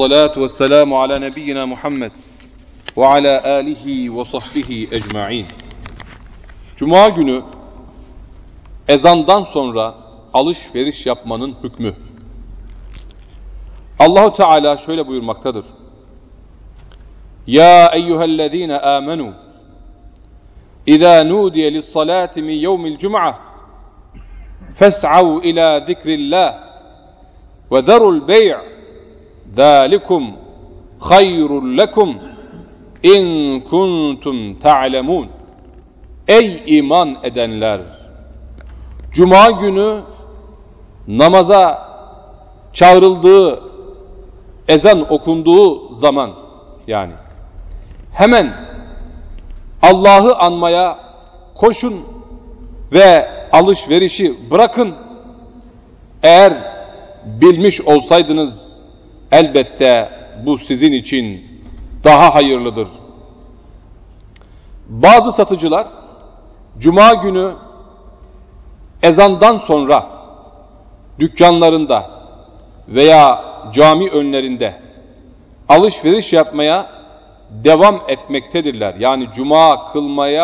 Ve selamu ala nebiyyina Muhammed ve ala alihi ve sahbihi ecma'in. Cuma günü ezandan sonra alışveriş yapmanın hükmü. Allahu Teala şöyle buyurmaktadır. Ya eyyühellezine amenu İzâ nudiye lissalâti min yevmil cum'a fes'av ila zikrillah ve zarul bey' ذَٰلِكُمْ خَيْرٌ لَكُمْ in kuntum ta'lemun. Ey iman edenler! Cuma günü namaza çağrıldığı, ezan okunduğu zaman yani hemen Allah'ı anmaya koşun ve alışverişi bırakın. Eğer bilmiş olsaydınız elbette bu sizin için daha hayırlıdır. Bazı satıcılar cuma günü ezandan sonra dükkanlarında veya cami önlerinde alışveriş yapmaya devam etmektedirler. Yani cuma kılmaya